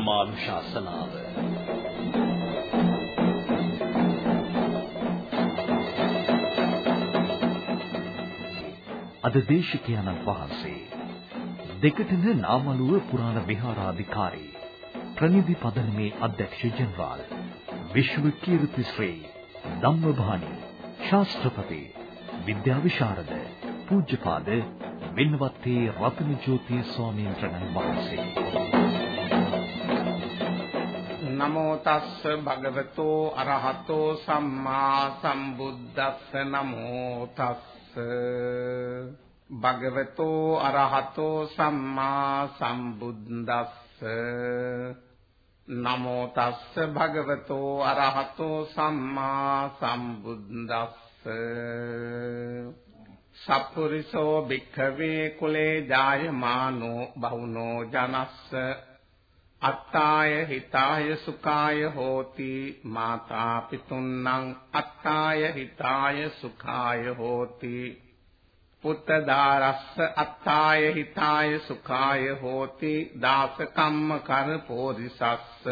ධර්මානුශාසනාව. අද දේශිකයන්න් වහන්සේ දෙකටන නාමලුව පුරාණ විහාරාධිකාරී ප්‍රනිධි පදනමේ අධ්‍යක්ෂ ජනරාල් විශ්ව කීර්ති ශ්‍රී ධම්මභානි ශාස්ත්‍රපති විද්‍යා විශාරද පූජ්‍යපාද මින්වත්තේ රතනජෝති ස්වාමීන් වහන්සේ. නමෝ තස්ස භගවතෝ අරහතෝ සම්මා සම්බුද්දස්ස නමෝ තස්ස භගවතෝ අරහතෝ සම්මා සම්බුද්දස්ස නමෝ තස්ස භගවතෝ අරහතෝ සම්මා සම්බුද්දස්ස සප්පුරිසෝ භික්ඛවේ කුලේ ජායමානෝ බහුනෝ ජනස්ස අත්තාය හිතාය සුඛාය හෝති මාතා පිතුන්නං අත්තාය හිතාය සුඛාය හෝති පුත්ත දාරස්ස අත්තාය හිතාය සුඛාය හෝති දාස කම්ම කර පෝරිසස්ස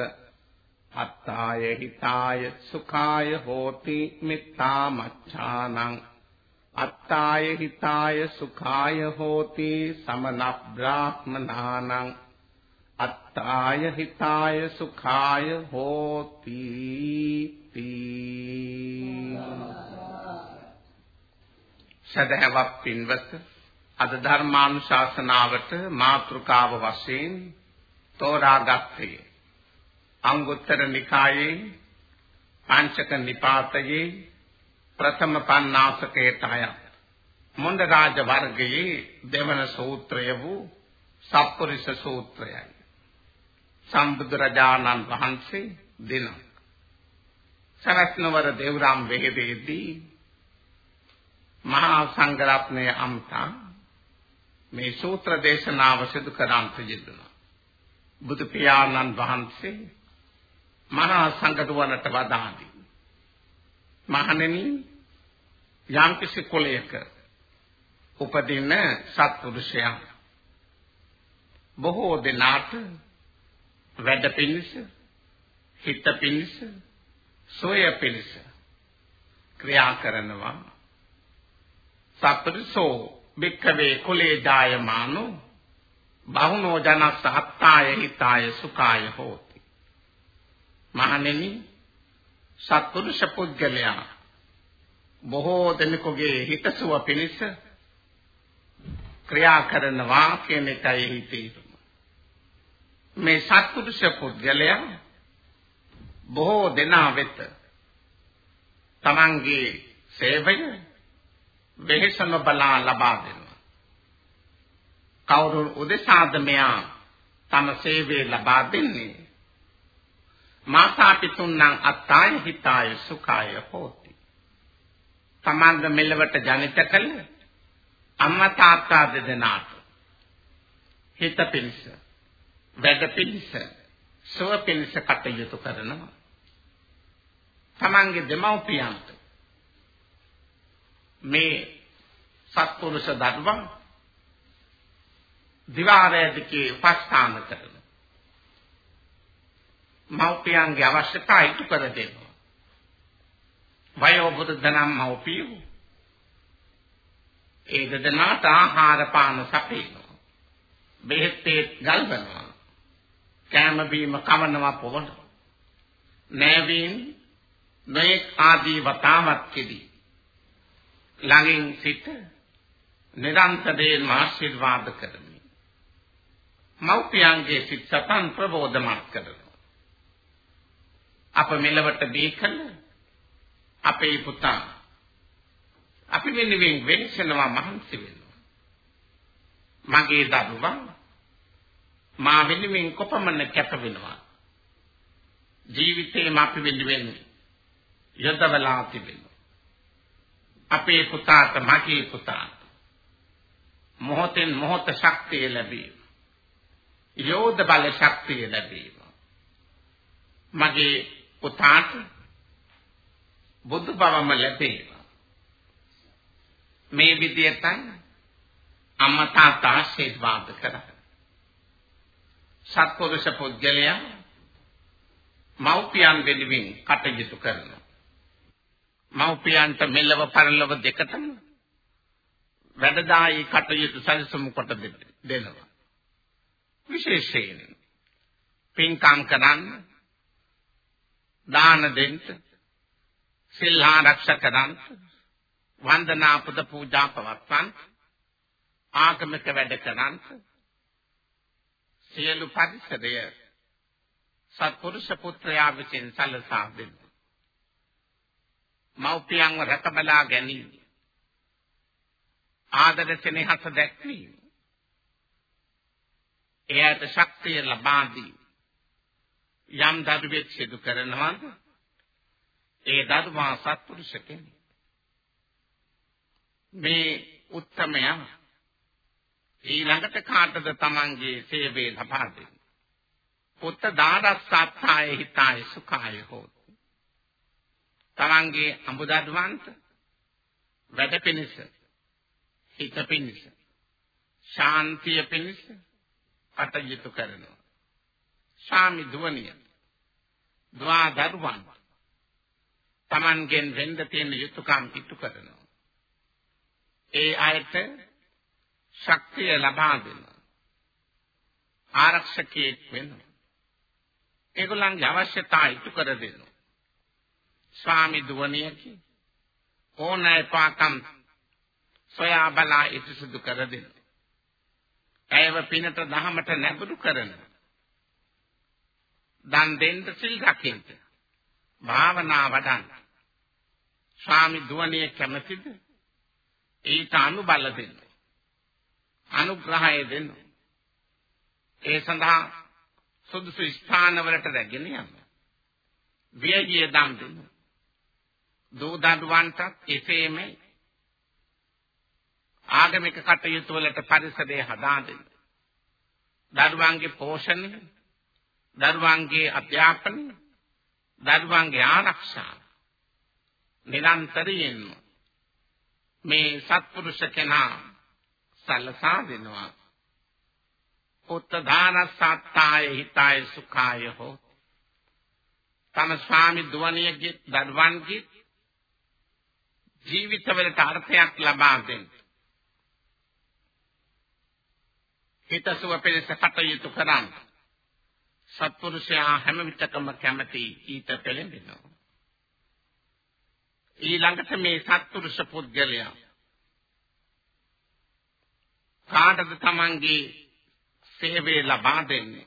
අත්තාය හිතාය සුඛාය හෝති මිත්තා මච්ඡානං අත්තාය හිතාය සුඛාය හෝති සමන බ්‍රාහ්මනානං අත්තාය හිතාය සුඛාය හෝති සදහවක් පින්වත් අද ධර්මානුශාසනාවට මාතෘකාව වශයෙන් තෝරාගත්තේ අංගුත්තර නිකායේ පංචක නිපාතයේ ප්‍රථම පණ්ණාසකයට අයත් මොණ්ඩ රාජ වර්ගයේ දෙවන සූත්‍රය වූ සප්පුරිස සූත්‍රයයි. සම්බුදුරජාණන් වහන්සේ දිනක් සරත්නවර දේවරාම් වෙහෙදේදී මහා සංඝරත්නයේ අම්තා මේ සූත්‍ර දේශනාව සිදු කරන්ත යෙදුණා. බුදු පියාණන් වහන්සේ මහා සංඝදුවනට වදාළි. මහණෙනි යම්කිසි කුලයක උපදින සත්පුරුෂයන් බොහෝ දෙනාට වැඩ පිණිස හිත පිණිස සොය පිණිස ක්‍රියා කරනවා. සත්පුරුෂෝ බික්කවේ කුලේ ජායමානෝ බහුනෝ ජනස්ස අත්තාය හිතාය සුඛාය හෝති. මහණෙනි සත්පුරුෂ පුද්ගලයා බොහෝ දෙනෙකුගේ හිතසුව පිණිස ක්‍රියා කරනවා කියන එකයි හිතේ. මේ සත්පුරුෂ පුද්ගලයා බොහෝ දෙනා වෙත තමන්ගේ සේවය වෙහෙසම බලා ලබා දෙනවා කවුරු උදෙසාද මෙයා තම සේවය ලබා දෙන්නේ මාතා පිතුන්නම් අත්තාය හිතාය සුඛාය හෝති. තමන්ග මෙලවට ජනිත කළ අම්මා තාත්තා දෙදෙනාට හිත පිණිස වැඩ පිණිස සුව පිණිස කටයුතු කරනවා. තමන්ගේ දෙමව්පියන්ට මේ සත්පුරුෂ ධර්ම දිවාරයේදී උපස්ථාන කරනවා. මව්පියන්ගේ අවශ්‍යතා ඉටු කර දෙනවා. වයෝ වෘද්ධ නම් මව්පියෝ ඒ දෙදෙනාට ආහාර පාන සපයනවා. බෙහෙත් ගල්වනවා. කෑම බීම කවනවා පොවනවා. නෑවීන් නොඑක් ආදී වතාවත් කෙදී ළඟින් සිට නිරන්තරයෙන් ආශිර්වාද කරමි. මව්පියන්ගේ සිත් සතන් ප්‍රබෝධමත් කරනවා. අප මෙලවට දී කළ අපේ පුතා අපි වෙනුවෙන් වෙනසනවා මහන්සි වෙනවා මගේ දරුවා මා වෙනුවෙන් කොපමණ කැප වෙනවා? ජීවිතේම අපි වෙනුවෙන් යොදවලා තිබෙනවා අපේ පුතාට මගේ පුතාට. මොහොතෙන් මොහොත ශක්තිය ලැබේ යෝධ බල ශක්තිය ලැබේවා මගේ පුතාට බුදු බවම ලැබේවා. මේ විදියටයි අම්මා තාත්තා ආශිර්වාද කරා. සත්පුරුෂ පුද්ගලයා මව්පියන් වෙනුවෙන් කටයුතු කරනවා. මව්පියන්ට මෙලව පරලොව දෙකටම වැඩදායි කටයුතු සැලසුම් කොට දෙනවා. විශේෂයෙන් පින්කම් කරන්න දාන දෙන්න සිල් ආරක්ෂා කරන්න වන්දනා පුද පූජා පවත්වන්න ආගමික වැඩ කරන්න සියලු පරිසරය සත්පුරුෂ පුත්‍රයා විසින් සැලසා දෙන්න. මව්පියන්ව රැකබලා ගැනීම. ආදර සෙනෙහස දැක්වීම. එයාට ශක්තිය ලබා දී යම් දරුවෙක් සිදු කරනවාද ඒ දරුවා සත්පුරුෂ කෙනෙක්. මේ උත්තමයා ඊළඟට කාටද Tamanගේ සේවය ලබා දෙන්නේ? පුත්ත දානස්සත්තාය හිතාය සුඛාය හෝති. Tamanගේ අඹදඩුවන්ට වැඩ පිණිස හිත පිණිස ශාන්තිය පිණිස කටයුතු කරනවා. ස්වාමි දුවනිය දුවා දරුවන් Tamanගෙන් වෙන්න තියෙන යුතුයකම් ඉටු කරනවා. ඒ අයට ශක්තිය ලබා දෙනවා. ආරක්ෂකයෙක් වෙනවා. ඒගොල්ලන්ගේ අවශ්‍යතා ඉටු කර දෙනවා. ස්වාමි දුවණියකි ඕනෑ පාකම් සොයා බලා ඉටු සුදු කර දෙනවා. ඇයව පිනට දහමට නැඹුරු කරනවා. දන් දෙන්න සිල් රකින්න. භාවනා වඩන්න. ස්වාමි දුවණිය කැමතිද? ඊට අනුබල දෙන්න. අනුග්‍රහය දෙන්න. ඒ සඳහා සුදුසු ස්ථානවලට රැගෙන යන්න. වියගිය දම් දෙන්න. දූ දඩුවන්ටත් එසේම ආගමික කටයුතු වලට පරිසරය හදා දෙන්න. දරුවන්ගේ පෝෂණය, දරුවන්ගේ අධ්‍යාපනය, දරුවන්ගේ ආරක්ෂාව නිරන්තරයෙන්ම මේ සත්පුරුෂ කෙනා සලසා දෙනවා. උත්තදානසත්තාය හිතාය සුඛාය හෝ තම ස්වාමි දුවණියගේ දරුවන්ගේ ජීවිතවලට අර්ථයක් ලබා දෙන්න. හිතසුව පිණිස කටයුතු කරන්න. සත්පුරුෂයා හැම විටකම කැමති ඊට පෙළඹෙනවා. ඊළඟට මේ සත්පුරුෂ පුද්ගලයා කාටද තමන්ගේ සේවය ලබා දෙන්නේ?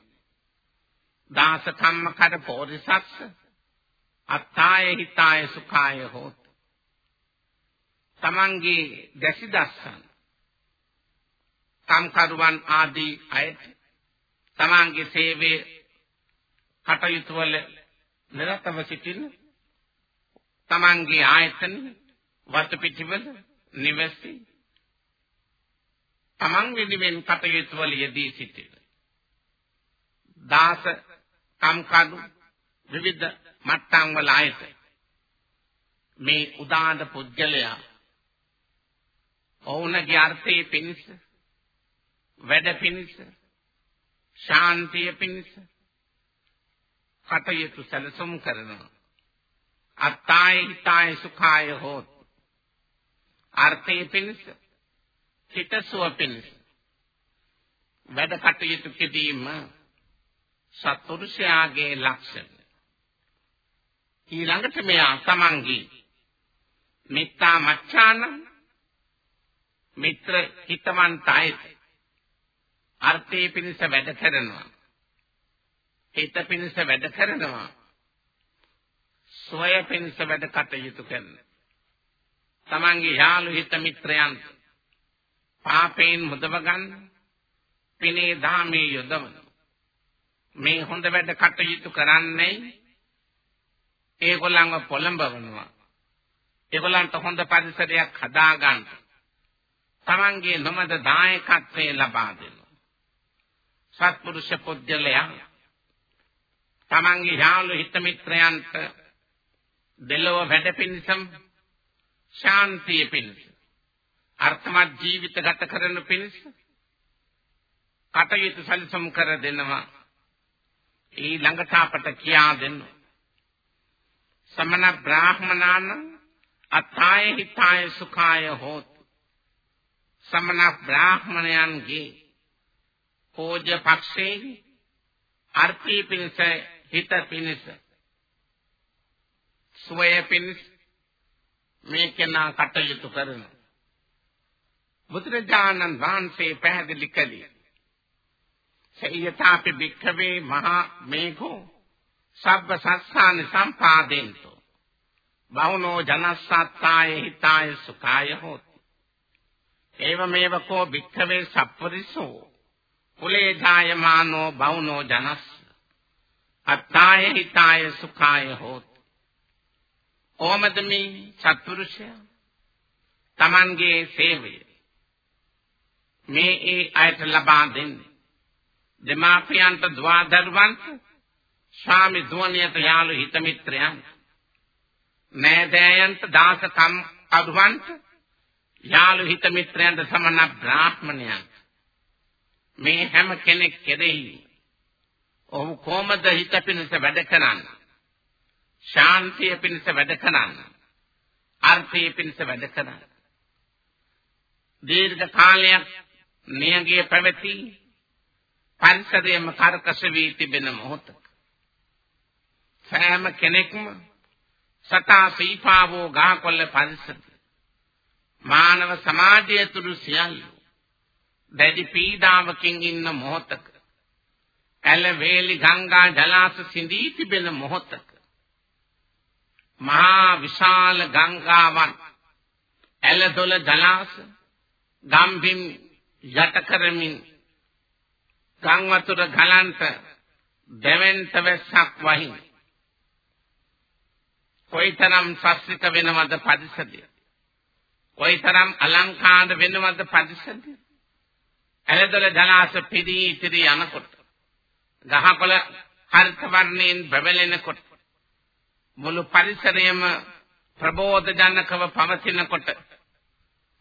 දාස කම්ම කර පොරිසස්ස අත්තාය හිතාය සුඛාය හොත්. තමන්ගේ දැසි දස්සන් කම්කරුවන් ආදී අයට තමන්ගේ සේවයේ කටයුතු වල නිරතව සිටින තමන්ගේ ආයතන වතපිටිවල නිවසී තමන් වෙනුවෙන් කටයුතු වල යෙදී සිටින දාස කම්කරු විවිධ මට්ටම් වල ආයත මේ උදාන පුද්ගලයා ඔවුන්ගේ අර්ථයේ පිණිස වැඩ පිණිස ශාන්තිය පිණිස කටයුතු සැලසුම් කරනවා. අත්තාය හිතාය සුඛාය හෝත් අර්ථයේ පිණිස හිතසුව පිණිස. වැඩ කටයුතු කිරීම සත්පුරුෂයාගේ ලක්ෂණ ඊළඟට මෙයා තමන්ගේ මිත්තා මච්ඡාන මිත්‍ර හිතවන්තයි අර්ථයේ පිණිස වැඩ කරනවා. හිත පිණිස වැඩ කරනවා. සොය පිණිස වැඩ කටයුතු කරන තමන්ගේ යාළු හිත මිත්‍රයන් පාපයෙන් මුදව ගන්න පිනේ දාමේ යොදවන මේ හොඳ වැඩ කටයුතු කරන්නේ ඒගොල්ලන්ව පොළඹවනවා. ඒගොල්ලන්ට හොඳ පරිසරයක් හදා ගන්න තමන්ගේ නොමද දායකත්වයේ ලබා දෙනවා. සත්පුරුෂ පුද්ගලයා තමන්ගේ යාළු හිත මිත්‍රයන්ට දෙලොව වැඩ පිණිසම් ශාන්තිය පිණිස. අර්ථමත් ජීවිත ගත කරන පිණිස කටයුතු සැලසුම් කර දෙනවා. ඊළඟට අපට කියා දෙන්න සමන බ්‍රාහ්මනාන අත්තාය හිතාය සුඛාය හෝත්. සමන බ්‍රාහ්මණයන්ගේ පෝජ්‍ය පක්ෂේ අර්ථී පිණිස හිත පිණිස. සුවය පිණිස මේ කෙනා කටයුතු කරන බුදුරජාණන් වහන්සේ පැහැදිලි කළේ සේයතාපි භික්ඛවේ මහා මේඝෝ සබ්බ සස්සාන සම්පාදෙන්තෝ බහුනෝ ජනස්සත්තාය හිතාය සුඛාය හෝති. ඒවමේව කෝ භික්ඛවේ සප්පරිසෝ කුලේ ජායමානෝ බහුනෝ ජනස්ස අත්තාය හිතාය සුඛාය හෝති. කොහොමද මේ සත්පුරුෂයා Tamanගේ සේවය මේ ඒ අයට ලබා දෙන්නේ. දෙමාපියන්ට දුවදරුවන්ට ස්වාමි දුවණියට යාළු හිත මිත්‍රයන්ට නෑදෑයන්ට දාසකම් අදුවන්ට යාළු හිත මිත්‍රයන්ට සමන බ්‍රාහ්මණයන්ට මේ හැම කෙනෙක් කෙරෙහි ඔහු කොහොමද හිත පිණිස වැඩ කරන්නේ? ශාන්තිය පිණිස වැඩ කරන්නේ? අර්ථය පිණිස වැඩ කරන්නේ? දීර්ඝ කාලයක් නියගේ පැවති පරිසරයේම කර්කශ වී තිබෙන මොහොතක සෑම කෙනෙක්ම සතා සීපාවෝ ගහකොල්ල පරිසර මානව සමාජය තුරු සියල්ල දැඩි පීඩාවකින් ඉන්න මොහොතක ඇල වේලි ගංගා ජලාශ සිඳී තිබෙන මොහොතක මහා විශාල ගංගාවන් ඇලදොල ජලාශ ගම්බිම් යට කරමින් ගම් වතුර ගලන්ට දෙවෙන්ත වැස්සක් වහින. කොයිතරම් සස්තික වෙනවද පරිසරය? කොයිතරම් අලංකාර වෙනවද පරිසරය? ඇලදොල ජලාශ පිරී ඉතිරි යනකොට ගහකොළ හරිත වර්ණයෙන් බබලෙනකොට මුළු පරිසරයම ප්‍රබෝධ ජනකව පවතිනකොට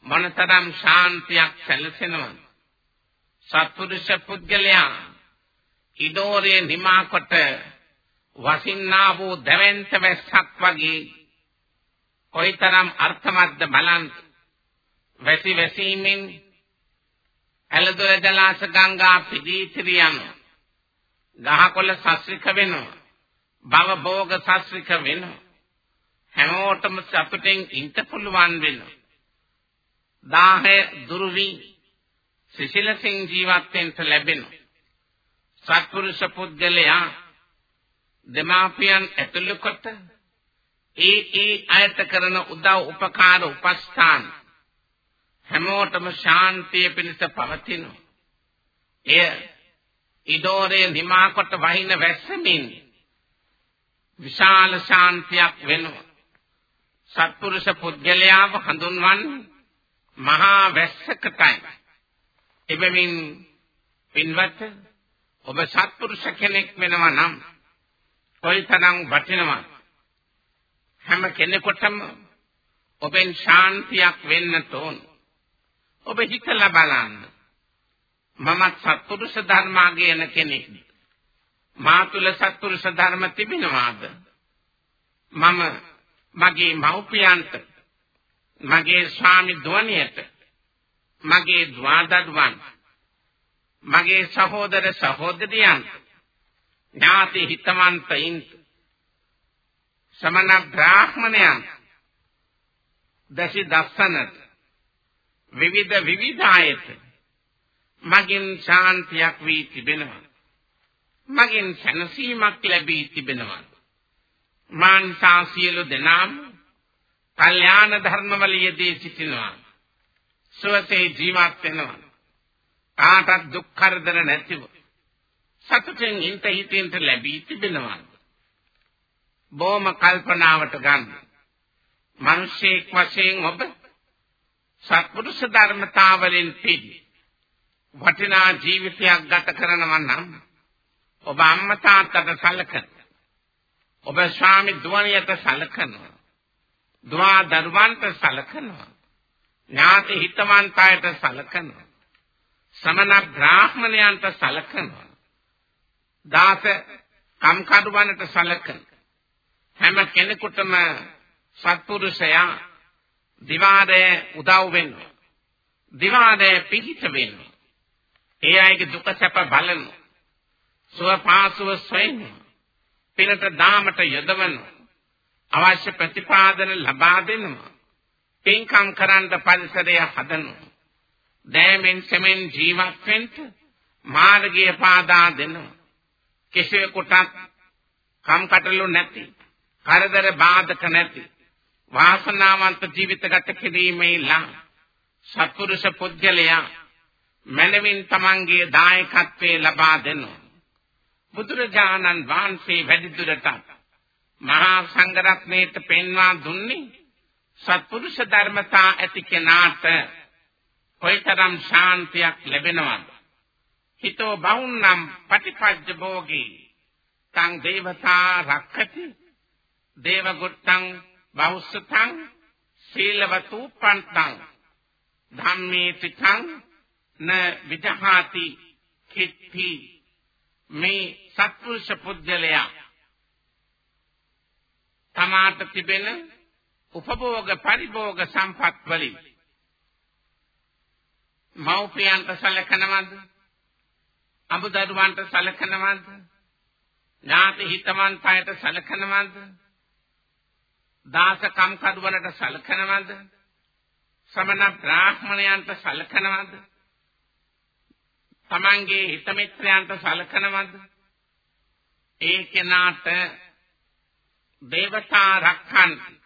මොනතරම් ශාන්තියක් සැලසෙනවද සත්පුරුෂ පුද්ගලයා ඉදෝරේ නිමා කොට වසින්නා වූ දැවැන්ත වැස්සක් වගේ කොයිතරම් අර්ථමත්ද බලන්න වැසි වැසීමෙන් ඇලදොල ජලාශ ගංගා පිදීතිරි යන ගහකොළ සස්රික වෙනවා. භව භෝග සස්රික වෙනවා. හැමෝටම සතුටින් ඉන්න පුළුවන් වෙනවා. දාහය දුරු වී සිසිලසින් ජීවත් වෙන්න ලැබෙන. සත්පුරුෂ පුද්ගලයා දෙමාපියන් ඇතුළු කොට ඒ ඒ අයට කරන උදව් උපකාර උපස්ථාන හැමෝටම ශාන්තිය පිණිස පවතින. එය ඉදෝරේ නිමා කොට වහින වැස්සමින් විශාල ශාන්තියක් වෙනවා සත්පුරුෂ පුද්ගලයාව හඳුන්වන්නේ මහා වැස්සකටයි. එබැවින් පින්වත් ඔබ සත්පුරුෂ කෙනෙක් වෙනවා නම් කොයිතරම් වටිනවද? හැම කෙනෙකුටම ඔබෙන් ශාන්තියක් වෙන්න තෝන්. ඔබ හිතලා බලන්න. මම සත්පුරුෂ ධර්මාගයන කෙනෙක්. මා තුල සත්පුරුෂ ධර්ම තිබෙනවාද? මම මගේ මව්පියන්ට මගේ ස්වාමි දුවණියට මගේ ද්වාදඩුවන් මගේ සහෝදර සහෝදරියන් ඥාති හිතවන්තයින් සමන බ්‍රාහ්මණයන් දසි දස්සනට විවිධ විවිධායත මගින් ශාන්තියක් වී තිබෙනවා. මගින් සැනසීමක් ලැබී තිබෙනවා. මාන්සා සියලු දෙනාම කල්යාණ ධර්මවල යෙදී සිටිනවා සුවසේ ජීවත් වෙනවා. කාටත් දුක් කරදර නැතිව සතුටෙන් ඉඳ හිතෙන්ට ලැබී තිබෙනවා. බොම කල්පනාවට ගන්න. මිනිසෙක් වශයෙන් ඔබ සත්පුරුෂ ධර්මතාවලින් පිළි වටිනා ජීවිතයක් ගත කරනවා නම් ඔබ අම්මා තාත්තට සැලකන ඔබ ස්වාමි දුවණියට සැලකනවා දුවා දරුවන්ට සැලකනවා ඥාති හිතවන්තයට සලකනවා. සමන බ්‍රාහ්මණයන්ට සලකනවා. දාස කම්කඩුවන්ට සලකන. හැම කෙනෙකුටම සත්පුරුෂයා දිවාදේ උදව් වෙන්න. දිවාදේ පිහිට වෙන්න. ඒ අයගේ දුක සැප බලන්න. සුව පාසුව සොයන්න. පිනට දාමට යොදවන්න. අවශ්‍ය ප්‍රතිපාදන ලබා දෙනවා. පින්කම් කරන්න පරිසරය හදනවා. දෑමෙන් සෙමෙන් ජීවත් වෙන්න මාර්ගය පාදා දෙනවා. කෙසේකටත් කම්කටොළු නැති, කරදර බාධක නැති, වාසනාවන්ත ජීවිත ගත කිරීමේ ලා සත්පුරුෂ පුජ්‍යලයා මනමින් තමන්ගේ දායකත්වයේ ලබා දෙනවා. බුදුරජාණන් වහන්සේ වැඩිදුරටත් මහා සංඝරත්නයට පෙන්වා දුන්නේ සත්පුරුෂ ධර්මතා ඇති කෙනාට කොයිතරම් ශාන්තියක් ලැබෙනවද? හිතෝ බහුන්නම් පටිපජ්ජ භෝගී. තං දේවතා රක්ඛති. දේවගුත්තං බහුස්සතං සීලවතු පන්තං ධම්මේ තිතං න විදහාති කිත්ති මේ සත්පුරුෂ පුද්ගලයා තමාට තිබෙන උපභෝග පරිභෝග සම්පත් වලින්. මෞපියන්ට සැලකනවද? අමුදරුවන්ට සැලකනවද? ඥාති හිතවන්තයට සැලකනවද? දාස කම්කරුවලට සැලකනවද? සමන බ්‍රාහ්මණයන්ට සැලකනවද? තමන්ගේ හිතමිත්‍රයන්ට සැලකනවද? ඒ කෙනාට දේවතා රක්ඛන්ති.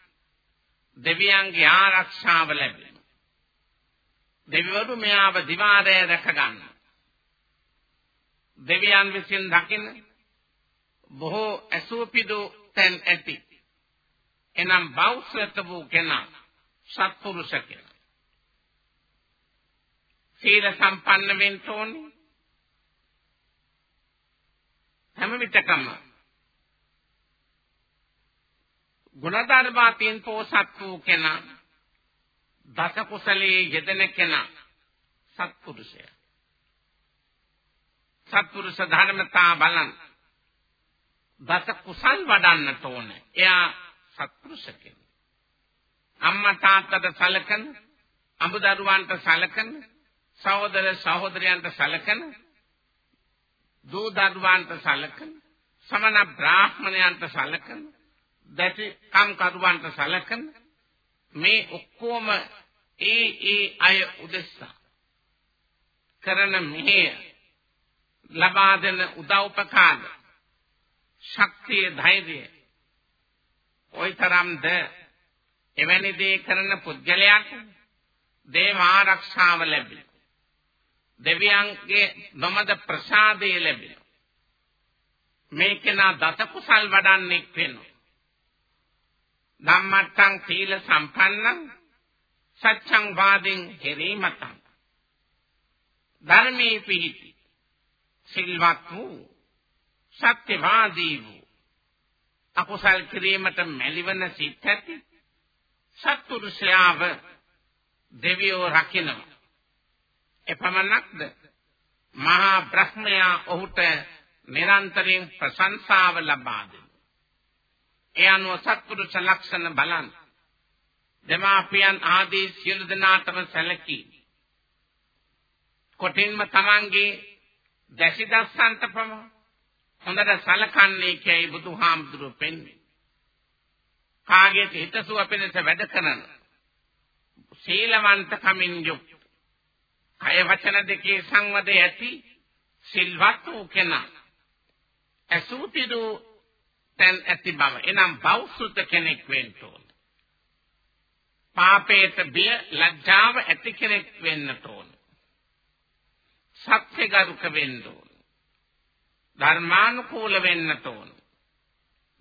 දෙවියන්ගේ ආරක්ෂාව ලැබෙනවා. දෙවිවරු මෙයාව දිවාරය රැක ගන්නවා. දෙවියන් විසින් දකින්න බොහෝ අසූපිදු තැන් ඇති. එනම් බෞද්ධත වූ කෙනා සත්පුරුෂ කෙනා සීල සම්පන්න වෙන්න ඕනේ. හැම විටකම ගුණධර්මාතීන් පෝසත් වූ කෙනා දස කුසලයේ යෙදෙන කෙනා සත්පුරුෂය. සත්පුරුෂ ධර්මතා බලන් දස කුසල් වඩන්නට ඕනේ. එයා සත්පුරුෂ කෙනෙක්. අම්මා තාත්තට සලකන, අඹදරුවන්ට සලකන, සහෝදර සහෝදරයන්ට සලකන, දූ දරුවන්ට සලකන, සමන බ්‍රාහ්මණයන්ට සලකන දැටි කම් කරුවන්ට සැලකන මේ ඔක්කොම ඒ ඒ අය උදෙසා කරන මෙහෙය ලබා දෙන උදව්පකාර ශක්තිය ධෛර්යය ඔයිතරම්ද එවැනි දේ කරන පුද්ගලයාට දේව ආරක්ෂාව ලැබෙනවා දෙවියන්ගේ නොමද ප්‍රසාදය ලැබෙනවා මේකේනා දස කුසල් වඩන්නේ වෙනවා. ධම්මත්තං සීල සම්පන්නං සච්ඡං වාදින් හෙරීමතං. ධර්මයේ පිහිටි සිල්වත් වූ සත්‍යවාදී වූ අකුසල් කිරීමට මැලිවන සිත් ඇති සත්පුරුෂයාව දෙවියෝ රකිනවා. එපමණක්ද? මහා බ්‍රහ්මයා ඔහුට නිරන්තරයෙන් ප්‍රශංසාව ලබා දෙනවා. ඒ අනුව සත්පුරුෂ ලක්ෂණ බලන්න. දෙමාපියන් ආදී සියලු දෙනාටම සැලකී. කොටින්ම තමන්ගේ දැසි දස්සන්ට පම හොඳට සලකන්නේ කියයි බුදුහාමුදුරුව පෙන්වන්නේ. කාගේ හිතසුව පිණිස වැඩ කරන සීලවන්ත කමින් යුක්ත කය වචන දෙකේ සංවදය ඇති සිල්වත් වූ කෙනා අසුතිරු තැන් ඇති බව. එනම් බෞසුත කෙනෙක් වෙන්න ඕන. පාපේට බිය ලැජ්ජාව ඇති කෙනෙක් වෙන්න ඕන. සත්‍යගරුක වෙන්න ඕන. ධර්මානුකූල වෙන්න ඕන.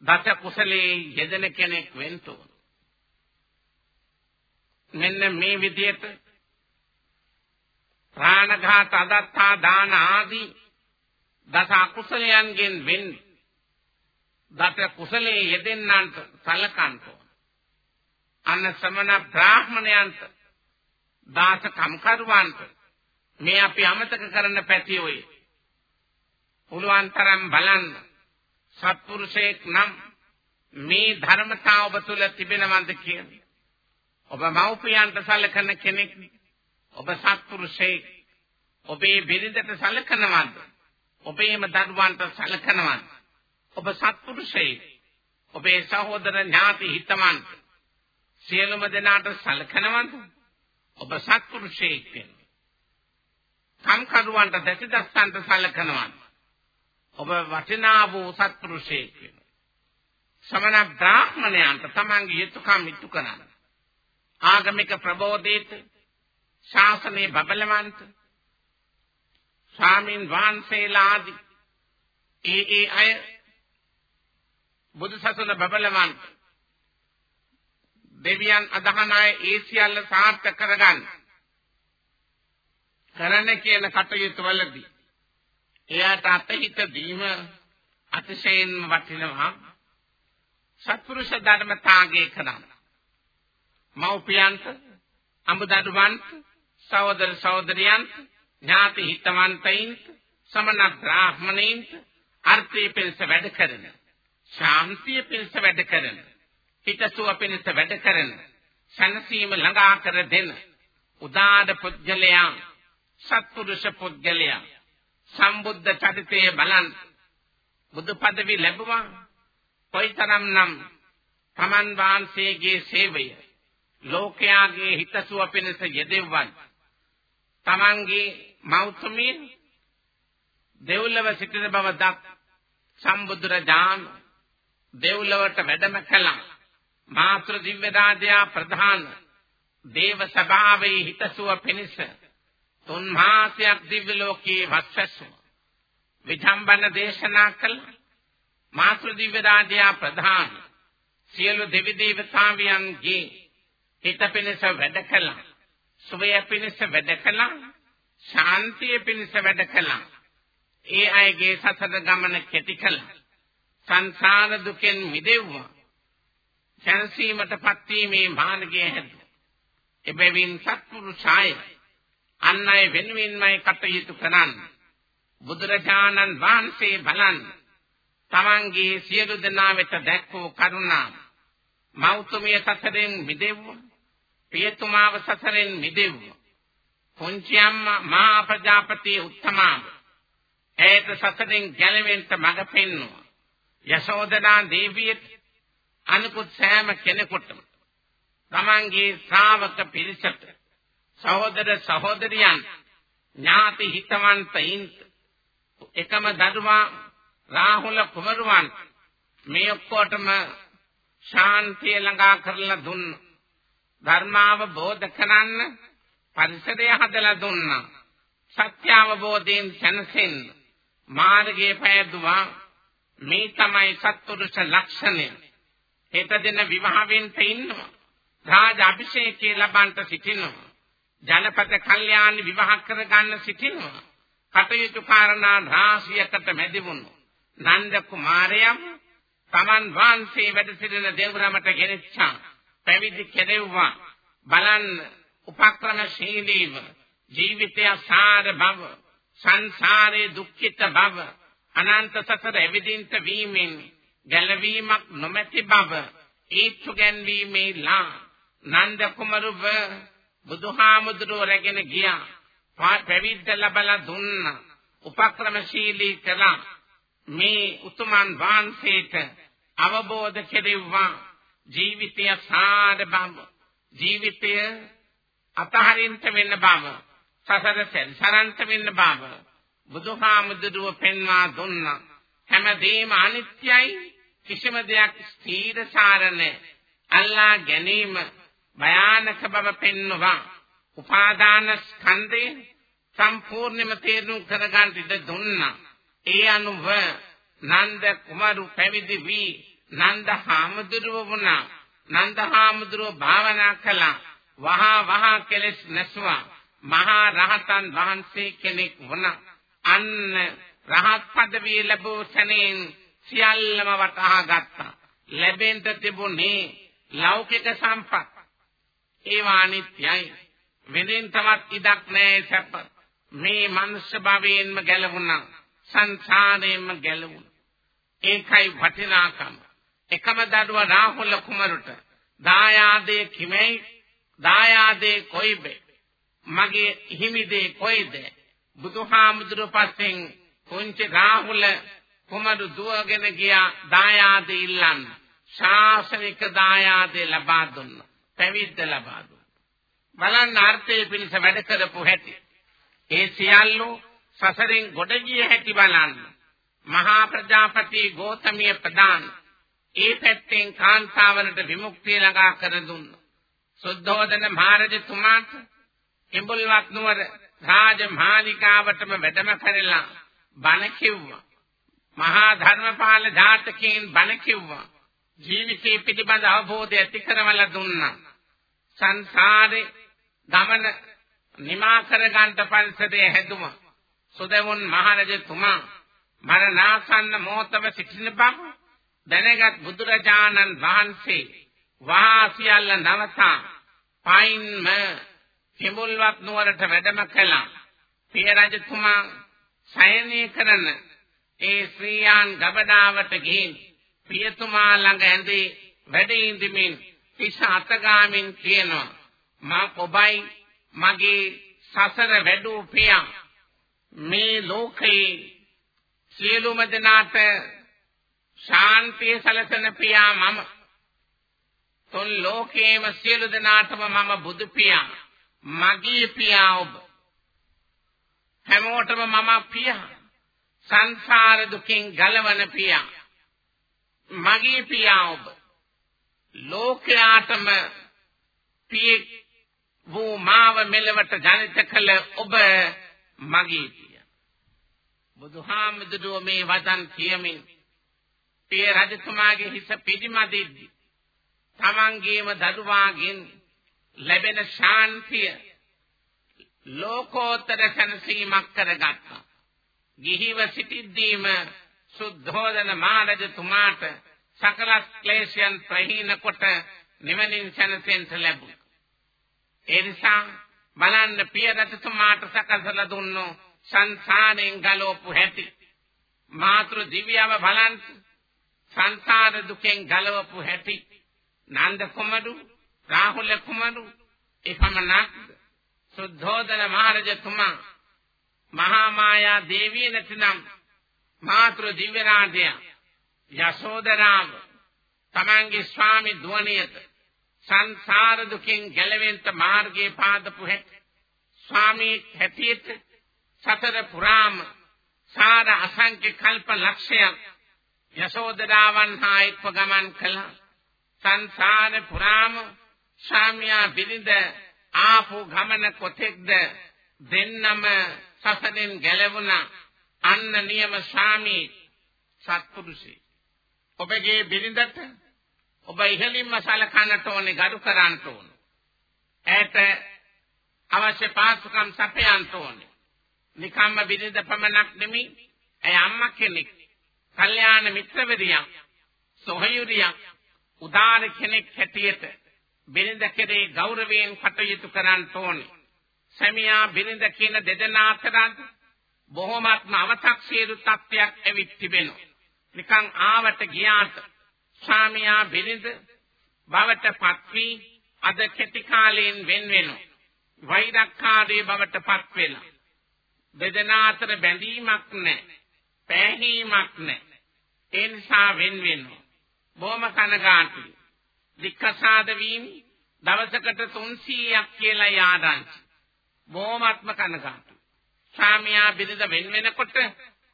දස කුසලයේ යෙදෙන කෙනෙක් වෙන්න ඕන. මෙන්න මේ විදිහට ප්‍රාණඝාත අදත්තා දාන ආදී දස අකුසලයන්ගෙන් වෙන්නේ දත කුසලයේ යෙදෙන්නන්ට සලකන්ට අන්න සමන බ්‍රාහ්මණයන්ට දාස කම්කරුවන්ට මේ අපි අමතක කරන්න පැති ඔය පුළුවන් තරම් බලන්න සත්පුරුෂයෙක් නම් මේ ධර්මතාව ඔබ තුල තිබෙනවද කියන්නේ. ඔබ මව්පියන්ට සලකන කෙනෙක්. ඔබ සත්පුරුෂයෙක්. ඔබේ බිරිඳට සලකනවද? ඔබේම දරුවන්ට සලකනවද? ඔබ සත්පුරුෂයෙක්. ඔබේ සහෝදර ඥාති හිතවන්ත සියලුම දෙනාට සලකනවද? ඔබ සත්පුරුෂයෙක් වෙනවා. කම්කරුවන්ට දැසිදස්සන්ට සලකනවද? ඔබ වටිනා වූ සත්පුරුෂයෙක් වෙනවා. සමන බ්‍රාහ්මණයන්ට තමන්ගේ යුතුයකම් ඉටු කරන්න. ආගමික ප්‍රබෝධයට ශාසනයේ බබලවන්ත ස්වාමින් වහන්සේලා ආදී ඒ ඒ අය බුදු සසුන බබලවන්ත දෙවියන් අදහන අය ඒ සියල්ල සාර්ථක කරගන්න. කරන්න කියන කටයුතු වලදී එයාට අතහිත දීම අතිශයින්ම වටිනවා. සත්පුරුෂ ධර්මතාගේ කරන මව්පියන්ට අඹදඩුවන්ට සහෝදර සහෝදරියන්ට ඥාති හිතවන්තයින්ට සමන බ්‍රාහ්මණයින්ට අර්ථය පිණිස වැඩ කරන ශාන්තිය පිණිස වැඩ කරන හිතසුව පිණිස වැඩ කරන සනසීම ළඟා කර දෙන උදාද පුජ්‍යලයා සත්පුරුෂ පුජ්‍යලයා සම්බුද්ධ චරිතයේ බලන් බුදු පදවි ලැබුවා. කොයිතරම්නම් තමන් වහන්සේගේ සේවය ලෝකයාගේ හිතසුව පිණිස යෙදෙව්වන් තමන්ගේ මෞතුමිය දෙව්ලොව සිටින බව දත් සම්බුදුරජාන් දෙව්ලොවට වැඩම කළා. මාතෘ දිව්‍ය රාජයා ප්‍රධාන දේව සභාවේ හිතසුව පිණිස තුන් මාසයක් දිව්‍ය ලෝකයේ වස්සසු විජම්බන දේශනා කළ. මාතෘ දිව්‍ය රාජයා ප්‍රධාන සියලු දෙවි දේවතාවියන්ගේ හිත පිණිස වැඩ කළා. සුවය පිණිස වැඩ කළා. ශාන්තිය පිණිස වැඩ කළා. ඒ අයගේ සසර ගමන කෙටි කළා. සංසාර දුකෙන් මිදෙව්වා. සැනසීමටපත් වීමේ මාර්ගය හැදුවා. එබැවින් සත්පුරුෂාය අන් අය වෙනුවෙන්මයි කටයුතු කරන්න. බුදුරජාණන් වහන්සේ බලන්න තමන්ගේ සියලු දෙනා වෙත දැක්වූ කරුණා මෞතුමිය සසරෙන් මිදෙව්වා. පියතුමාව සසරෙන් මිදෙව්වා. පුංචි අම්මා මහා ප්‍රජාපති උත්තමාව ඒත සසරෙන් ගැලවෙන්න මඟ පෙන්වුවා යශෝදනා දේවියට අනිකුත් සෑම කෙනෙකුටම තමන්ගේ ශ්‍රාවක පිරිසට සහෝදර සහෝදරියන් ඥාති හිතවන්තයින් එකම දරුවා රාහුල කුමරුවන් මේ ඔක්කොටම ශාන්තිය ළඟා කරලා දුන්න. ධර්මාව බෝධ කරන්න පරිසරය හදලා දුන්නා. සත්‍ය අවබෝධයෙන් සැනසෙන්න මාර්ගයේ පෑදුවා මේ තමයි සත්පුරුෂ ලක්ෂණය. හෙට දින විවාහ වෙන්න ඉන්නවා. රාජ අභිෂේකේ ලබන්ට සිටිනවා. ජනපද කල්යාණ විවාහ කරගන්න සිටිනවා. කටයුතු කාරණා රාශියකට මැදිවුණු නන්ද කුමාරයම් තමන් වහන්සේ වැඩ සිටින දෙවුරමට ගෙනිච්චා. පැවිදි කෙරෙව්වා. බලන්න උපක්‍රමශීලීව ජීවිතය සාර බව සංසාරේ දුක්ඛිත බව අනන්ත සසර එවිදින්ත වීමෙන් ගැලවීමක් නොමැති බව ඒත්තු ගැන්වීමේ ලා නන්ද කුමරුව බුදුහාමුදුරුව රැගෙන ගියා. පැවිද්ද ලබලා දුන්නා. උපක්‍රමශීලී කළා. මේ උතුමන් වහන්සේට අවබෝධ කෙරෙව්වා. ජීවිතය සාද බව. ජීවිතය අතහරින්න වෙන්න බව. සසර සැරිසරන්ට වෙන්න බව. බුදුහාමුදුරුව පෙන්වා දුන්නා. හැමදේම අනිත්‍යයි. කිසිම දෙයක් ස්ථීර සාරණ අල්ලා ගැනීම භයානක බව පෙන්වවා උපාදාන ස්කන්ධය සම්පූර්ණයෙන්ම තේරුම් කරගන්න ඉඩ දුන්නා. ඒ අනුව නන්ද කුමාරු පැවිදි වී නන්ද හාමුදුරුව වුණා. නන්ද හාමුදුරුව භාවනා කළා. වහා වහා කෙලස් නැසුවා. මහා රහතන් වහන්සේ කෙනෙක් වුණා. අන්න රහත් පදවිය ලැබූ සැනෙන් සියල්ලම වටහා ගත්තා. ලැබෙන්න තිබුණේ ලෞකික සම්පත්. ඒවා අනිත්‍යයි වෙනින් තවත් ඉඩක් නැහැ සැප. මේ මනුෂ්‍ය භවයෙන්ම ගැලවුණා. සංසාරයෙන්ම ගැලවුණා. ඒකයි වටිනාකම. එකම දරුවා රාහුල කුමරුට දායාදේ කිමෙයි? දායාදේ කොයිද මගේ හිමිදේ කොයිද? බුදුහාමුදුරු පස්සෙන් පුංචි රාහුල කුමරු දුවගෙන ගියා දායාද ඉල්ලන්න ශාසනික දායාද ලබා දුන්නා පැවිද්ද ලබා දුන්නා. බලන්න අර්ථයේ පිණිස වැඩ කරපු හැටි. ඒ සියල්ල සසරින් ගොඩ ගිය හැටි බලන්න. මහා ප්‍රජාපති ගෝතමිය ප්‍රදාන ඒ පැත්තෙන් කාන්තාවනට විමුක්තිය ළඟා කර දුන්නා. සුද්ධෝදන මහරජතුමාට කිඹුල්වත් නුවර රාජමාලිකාවටම වැඩම කරලා බණ කිව්වා. මහා ධර්මපාල ජාතකයෙන් බණ කිව්වා. ජීවිතේ පිටිබඳ අවබෝධය ඇති කරවලා දුන්නා. සංසාරේ ගමන නිමා කරගන්න පරිසරය හැදුවා. සුදවුන් මහරජතුමා මරණාසන්න මොහොතව සිටින බව දැනගත් බුදුරජාණන් වහන්සේ වාසියල්ල නවතා පයින්ම කිඹුල්වත් නුවරට වැඩම කළා. පිය රජතුමා සයනය කරන ඒ ශ්‍රීයාන් ගබඩාවට ගිහින් පියතුමා ළඟ ඇඳේ වැඩ ඉඳිමින් තිස අතගාමින් කියනවා මා ඔබයි මගේ සසර වැඩූ පියා. මේ ලෝකේ සියලුම දෙනාට ශාන්තිය සැලසෙන පියා මම. තුන් ලෝකේම සියලු දෙනාටම මම බුදු පියා. මගේ පියා ඔබ. හැමෝටම මම පියා. සංසාර දුකින් ගලවන පියා. මගේ පියා ඔබ. ලෝකයාටම පිය වූ මාව මෙලවට ජනිත කළ ඔබ මගේ පියා. බුදුහාමුදුරුවෝ මේ වදන් කියමින් පිය රජතුමාගේ හිස පිළිමදිද්දී තමන්ගේම දරුවාගෙන් ලැබෙන ශාන්තිය ලෝකෝත්තර සැනසීමක් කරගත්තා. ගිහිව සිටිද්දීම සුද්ධෝදන මහරජතුමාට සකල ක්ලේශයන් ප්‍රහීන කොට නිවනින් සැනසෙන්න ලැබුණා. ඒ නිසා බලන්න පිය රජතුමාට සකසලා දුන්නෝ සංසාරයෙන් ගලවපු හැටි. මාතෘ දිව්‍යව බලන්න සංසාර දුකෙන් ගලවපු හැටි. නන්ද කුමරු රාහුල කුමරු එපමණක් සුද්ධෝදන මහරජතුමා මහා මායා දේවිය නැතිනම් මාතෘ දිව්‍ය රාජ්‍ය යශෝදරාව තමන්ගේ ස්වාමි දුවණියට සංසාර දුකින් ගැලවෙන්න මාර්ගයේ පාදපු හැටි ස්වාමී හැටියට සතර පුරාම සාර අසංඛ්‍ය කල්ප ලක්ෂයක් යශෝදරාවන් හා එක්ව ගමන් කළා. සංසාර පුරාම ස්වාමියා බිරිඳ ආපු ගමන කොතෙක්ද? දෙන්නම සසනෙන් ගැලවුණා. අන්න නියම ස්වාමී සත්පුරුෂේ ඔබගේ බිරිඳට ඔබ ඉහළින්ම සලකන්නට ඕනේ ගරු කරන්න ඕනේ. ඇයට අවශ්‍ය පාසුකම් සපයන්න ඕනේ. නිකම්ම බිරිඳ පමණක් නෙමෙයි ඇය අම්මා කෙනෙක් කල්යාණ මිත්‍රවරියක් සොහයුරියක් උදාන කෙනෙක් හැටියට බිරිඳ කෙරේ ගෞරවයෙන් කටයුතු කරන්න ඕනේ. සැමියා බිරිඳ කියන දෙදෙනා අතර බොහොමත්ම අව탁සීරු තත්ත්වයක් ඇවිත් තිබෙනවා. නිකන් ආවට ගියාට ස්වාමියා බිරිඳ බවට පත් වී අද කෙටි කාලයෙන් වෙන් වෙනවා. වෛරක්කාරී බවට පත් වෙලා. දෙදෙනා අතර බැඳීමක් නැහැ. පැහැීමක් නැහැ. ඒ නිසා වෙන් වෙනවා. බොහොම කනගාටුයි. දික්කසාද වීම දවසකට 300ක් කියලා යාදන්ති. බොහොමත්ම කනගාටු. සාමියා බිරිඳ වෙන වෙනකොට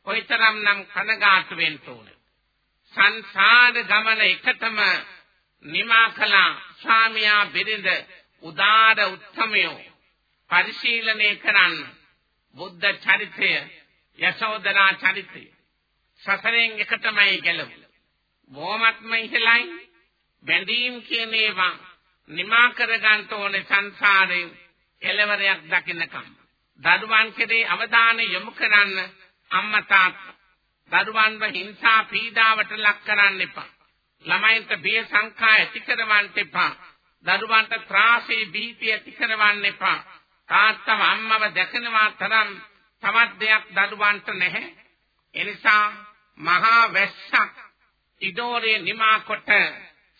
කොයිතරම්නම් කනගාටු වෙන්න ඕනේ. සංසාර ගමන එකතම නිමා කළා සාමියා බිරිඳ උදාර උත්තමයෝ පරිශීලනය කරන්න බුද්ධ චරිතය යශෝදරා චරිතය සසරෙන් එකටමයි ගැලවුණා. බොහොමත්ම ඉහළයි බැඳීම් කියන ඒවා නිමා කර ගන්න ඕනේ සංසාරේ කෙලවරයක් දකින්නකම්. දරුවන් කෙරේ අවධානය යොමු කරන්න අම්මා තාත්තා දරුවන්ව හිංසා පීඩාවට ලක් කරන්න එපා. ළමයින්ට බිය සංඛා ඇති කරවන්න එපා. දරුවන්ට ත්‍රාසී බීතිය ඇති කරවන්න එපා. තාත්තව අම්මව දැකනවා තරම් තවත් දෙයක් දරුවන්ට නැහැ. එනිසා මහා වැස්සක් ඉදෝරේ නිමා කොට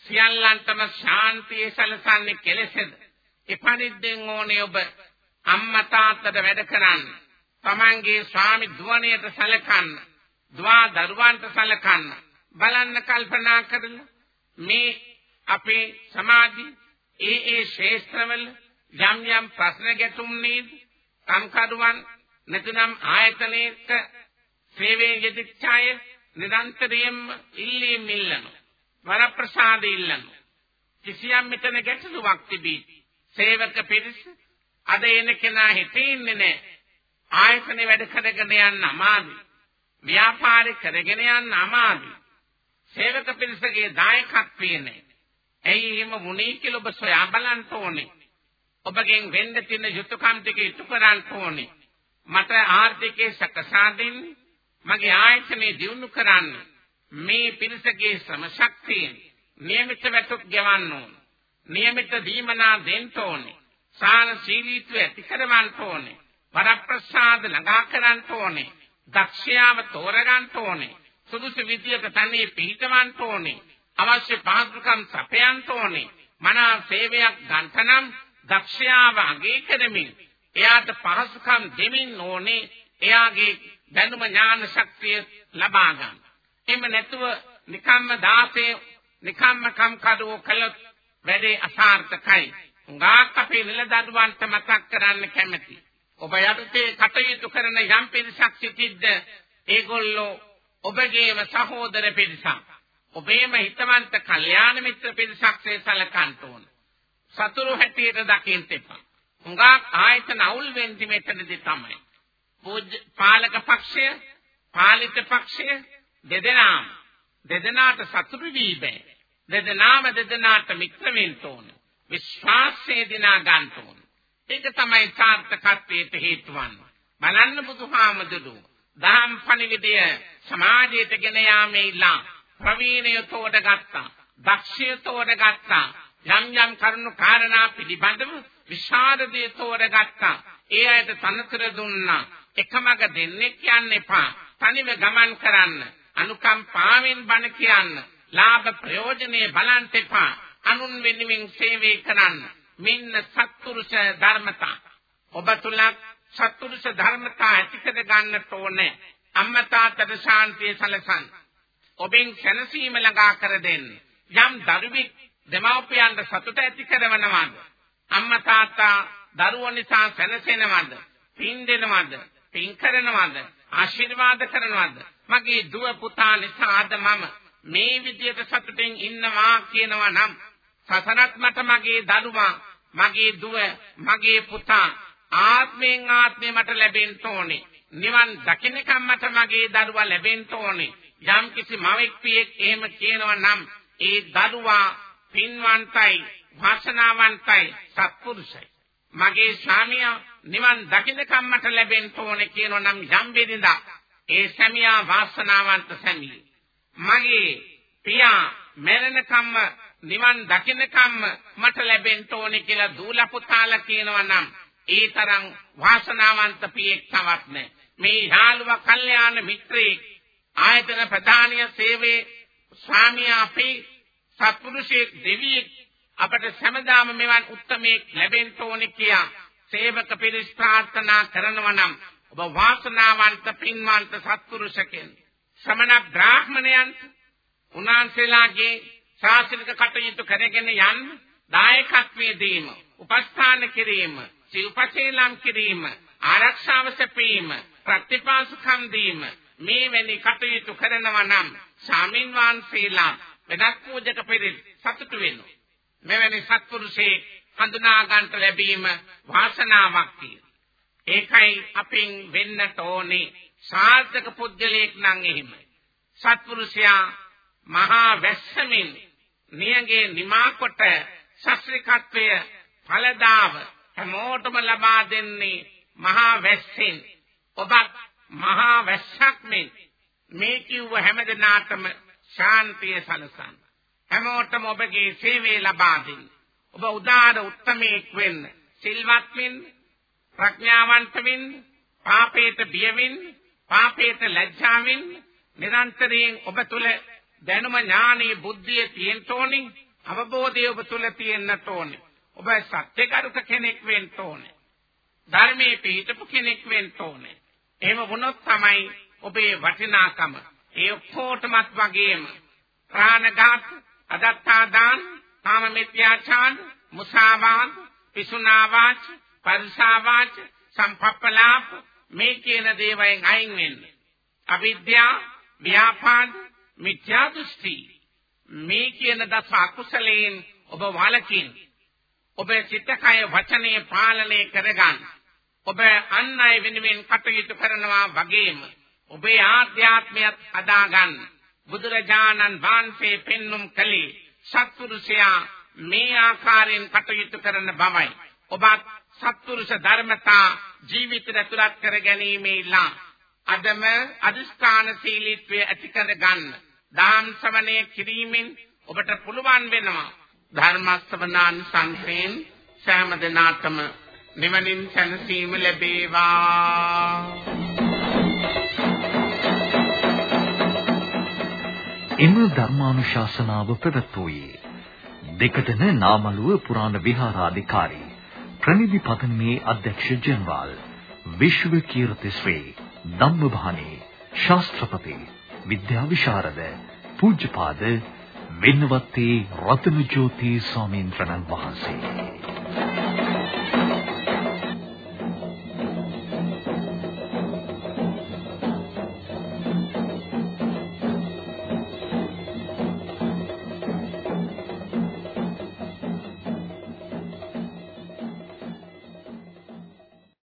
සියල්ලන්ටම ශාන්තිය සලසන්නේ කෙලෙසද? එපරිද්දෙන් ඕනේ ඔබ අම්මා තාත්තට වැඩ කරන්න තමන්ගේ ස්වාමි දුවණයට සලකන්න දුවා දරුවන්ට සලකන්න බලන්න කල්පනා කරලා මේ අපේ සමාජයේ ඒ ඒ ශේෂ්ත්‍රවල යම් යම් ප්‍රශ්න ගැටුම් නේද? කම්කරුවන් නැත්නම් ආයතනයක සේවයේ යෙදිච්ච අය නිරන්තරයෙන්ම ඉල්ලීම් ඉල්ලනවා වරප්‍රසාද ඉල්ලනවා කිසියම් මෙතන ගැටලුවක් තිබී සේවක පිරිස අද එන කෙනා හිතේ ඉන්නේ නැහැ ආයතනේ වැඩ කරගෙන යන්න අමාරුයි. ව්‍යාපාරේ කරගෙන යන්න අමාරුයි. සේවක පිරිසගේ දායකත්වය නැහැ ඇයි එහෙම වුණේ කියලා ඔබ සොයා බලන්න ඕනේ. ඔබගෙන් වෙන්න තියෙන යුතුයකම් ටික ඉටු කරන්න ඕනේ. මට ආර්ථිකයේ සකසා දෙන්නේ. මගේ ආයතනේ දියුණු කරන්න. මේ පිරිසගේ ශ්‍රම ශක්තියෙන් નિયમિત වැටුප් ගෙවන්න ඕන. નિયમિત දීමනා දෙන්න ඕනේ. සානශීලීත්වය ඇති කරවන්න ඕනේ. වරප්‍රසාද ළඟා කරන්න ඕනේ. දක්ෂයාව තෝරගන්න ඕනේ. සුදුසු විදියට තනියේ පිහිටවන්න ඕනේ. අවශ්‍ය පහසුකම් සපයන්න ඕනේ. මනා සේවයක් ගන්නනම් දක්ෂයාව අගය කරමින් එයාට පහසුකම් දෙමින් ඕනේ. එයාගේ දැනුම ඥාන ශක්තිය ලබා ගන්න. එහෙම නැතුව නිකම්ම දාසේ නිකම්ම කම් කඩෝ කළොත් වැඩේ අසාර්ථකයි. උඟාක් අපේ නිලදඬුවන්ට මතක් කරන්න කැමැති. ඔබ යටතේ කටයුතු කරන යම් පිරිසක් සිටිද්ද ඒගොල්ලෝ ඔබගේම සහෝදර පිරිසක්. ඔබේම හිතවන්ත කල්යාණ මිත්‍ර පිරිසක් සලකන්න ඕන. සතුරු හැටියට දකින්න එපා. උඟාක් ආයතන අවුල් වෙන්නේ මෙතනදී තමයි. පාලක පක්ෂය පාලිත පක්ෂය දෙදෙනාම දෙදෙනාට සතුටු වී බෑ. දෙදෙනාම දෙදෙනාට මිත්‍ර වෙන්න ඕන. විශ්වාසයේ දිනා ගන්න ඕන. ඒක තමයි සාර්ථකත්වයට හේතු වන්නේ. බලන්න බුදුහාමුදුරු දහම් පණිවිඩය සමාජයට ගෙන යාමේලා ප්‍රවීණය තෝඩගත්තා දක්ෂය තෝඩගත්තා යම් යම් කරුණු කාරණා පිළිබඳව විශාරදයේ තෝඩගත්තා ඒ අයට තනතුර දුන්නා. එකමග දෙන්නෙක් යන්න එපා. තනිව ගමන් කරන්න. අනුකම්පාවෙන් බණ කියන්න. ලාභ ප්‍රයෝජනේ බලන්න එපා. අනුන් වෙනුවෙන් සේවය කරන්න. මෙන්න සත්පුරුෂ ධර්මතා. ඔබ තුල සත්පුරුෂ ධර්මතා ඇති කර ගන්නට ඕනේ. අම්මා තාත්තට ශාන්තිය සලසන්න. ඔබෙන් සැනසීම ළඟා කර දෙන්න. යම් දරුවෙක් දෙමව්පියන්ට සතුට ඇති කරවනවාද? අම්මා තාත්තා දරුවෝ නිසා සැනසෙනවද? පින් දෙනවද? පින් කරනවද? ආශිර්වාද කරනවද? මගේ දුව පුතා නිසා අද මම මේ විදියට සතුටින් ඉන්නවා කියනවා නම් සසනත් මට මගේ දරුවා, මගේ දුව, මගේ පුතා ආත්මෙන් ආත්මේ මට ලැබෙන්න ඕනේ. නිවන් දකින්නකම් මට මගේ දරුවා ලැබෙන්න ඕනේ. යම් කිසි මවෙක් පියෙක් එහෙම කියනවා නම් ඒ දරුවා පින්වන්තයි, වාසනාවන්තයි, සත්පුරුෂයි. මගේ ස්වාමියා නිවන් දකින්නකම් මට ලැබෙන්න ඕනේ කියනවා නම් යම් බෙදින්දා ඒ සැමියා වාසනාවන්ත සැමිය. මගේ පියා මරණකම්ම නිවන් දකින්නකම්ම මට ලැබෙන්න ඕනේ කියලා දූල පුතාලා කියනවා නම් ඒ තරම් වාසනාවන්ත පියෙක් තවත් නැහැ. මේ යාළුවා කල්යාණ මිත්‍රයෙක් ආයතන ප්‍රධානිය සේවයේ ස්වාමියා අපේ සත්පුරුෂයෙක් දෙවියෙක් අපට සෑමදාම මෙවන් උත්මේක් ලැබෙන්න ඕනේ කියා සේවක පිරිස් ප්‍රාර්ථනා කරනවා නම් ඔබ වාසනාවන්ත පින්වන්ත සත්පුරුෂකෙන් සමන බ්‍රාහ්මණයන්ට උන්වහන්සේලාගේ ශාස්ත්‍රික කටයුතු කරගෙන යන්න දායකත්වයේ දීම උපස්ථාන කිරීම සිව්පසේලම් කිරීම ආරක්ෂාව සැපීම ප්‍රතිපාසුකම් දීම මේ වැනි කටයුතු කරනවා නම් සාමින් වහන්සේලා වෙනත් පූජක පිරිස් සතුටු වෙනවා මෙවැනි සත්පුරුෂේ හඳුනා ගන්නට ලැබීම වාසනාවක් කියලා. ඒකයි අපින් වෙන්නට ඕනේ සාර්ථක පුද්ගලයෙක් නම් එහෙමයි. සත්පුරුෂයා මහා වැස්සමින් නියගේ නිමා කොට ශස්ත්‍රිකත්වය ඵලදාව හැමෝටම ලබා දෙන්නේ මහා වැස්සෙන්. ඔබ මහා වැස්සක් මෙන් මේ කිව්ව හැමදෙනාටම ශාන්තිය සලසන්න. හැමෝටම ඔබගේ සේවය ලබා දෙන්න. ඔබ උදාර උත්තමයෙක් වෙන්න. සිල්වත් වෙන්න, ප්‍රඥාවන්ත වෙන්න, පාපයට බිය වෙන්න, පාපයට ලැජ්ජා වෙන්න, නිරන්තරයෙන් ඔබ තුල දැනුම ඥානෙ බුද්ධිය තියෙන්න ඕනේ. අවබෝධය ඔබ තුල තියෙන්නට ඕනේ. ඔබ සත්‍යකරුක කෙනෙක් වෙන්න ඕනේ. ධර්මයේ පිහිටපු කෙනෙක් වෙන්න ඕනේ. එහෙම වුණොත් තමයි ඔබේ වටිනාකම ඒ ඔක්කොටමත් වගේම ප්‍රාණඝාත, අදත්තා දාන, කාම මිත්‍යාචාර, මුසාවාද, පිසුනාවාච, පරිසාවාච, සම්පප්පලාප මේ කියන දේවයෙන් අයින් වෙන්න. අවිද්‍යාව, ව්‍යාපාද, මිත්‍යා දෘෂ්ටි මේ කියන දස අකුසලයෙන් ඔබ වළකින් ඔබේ සිතකය වචනේ පාලනය කරගන්න. ඔබ අන් අය වෙනුවෙන් කටයුතු කරනවා වගේම ඔබේ ආධ්‍යාත්මයත් හදාගන්න. බුදුරජාණන් වහන්සේ පෙන්눔 කළේ සත්පුරුෂයා මේ ආකාරයෙන් කටයුතු කරන බවයි. ඔබත් සත්පුරුෂ ධර්මතා ජීවිතයට ඇතුළත් කර ගැනීමේලා අදම අදිස්ථාන සීලීත්වය ඇති කර ගන්න. දාම් ශ්‍රවණය කිරීමෙන් ඔබට පුළුවන් වෙනවා ධර්ම ශ්‍රවණාන් සංසයෙන් සෑම දිනාටම නිවනින් සැනසීම ලැබේවා. එම ධර්මානුශාසනාව පැවැත්වුවේ දෙකටන නාමලුව පුරාණ විහාරාධිකාරී ප්‍රනිධි පතනමේ අධ්‍යක්ෂ ජනරාල් විශ්ව කීර්ති ශ්‍රී ධම්මභානී ශාස්ත්‍රපති විද්‍යා විශාරද පූජ්‍යපාද වෙන්නවත්තේ රතනජෝති ස්වාමීන් වහන්සේ.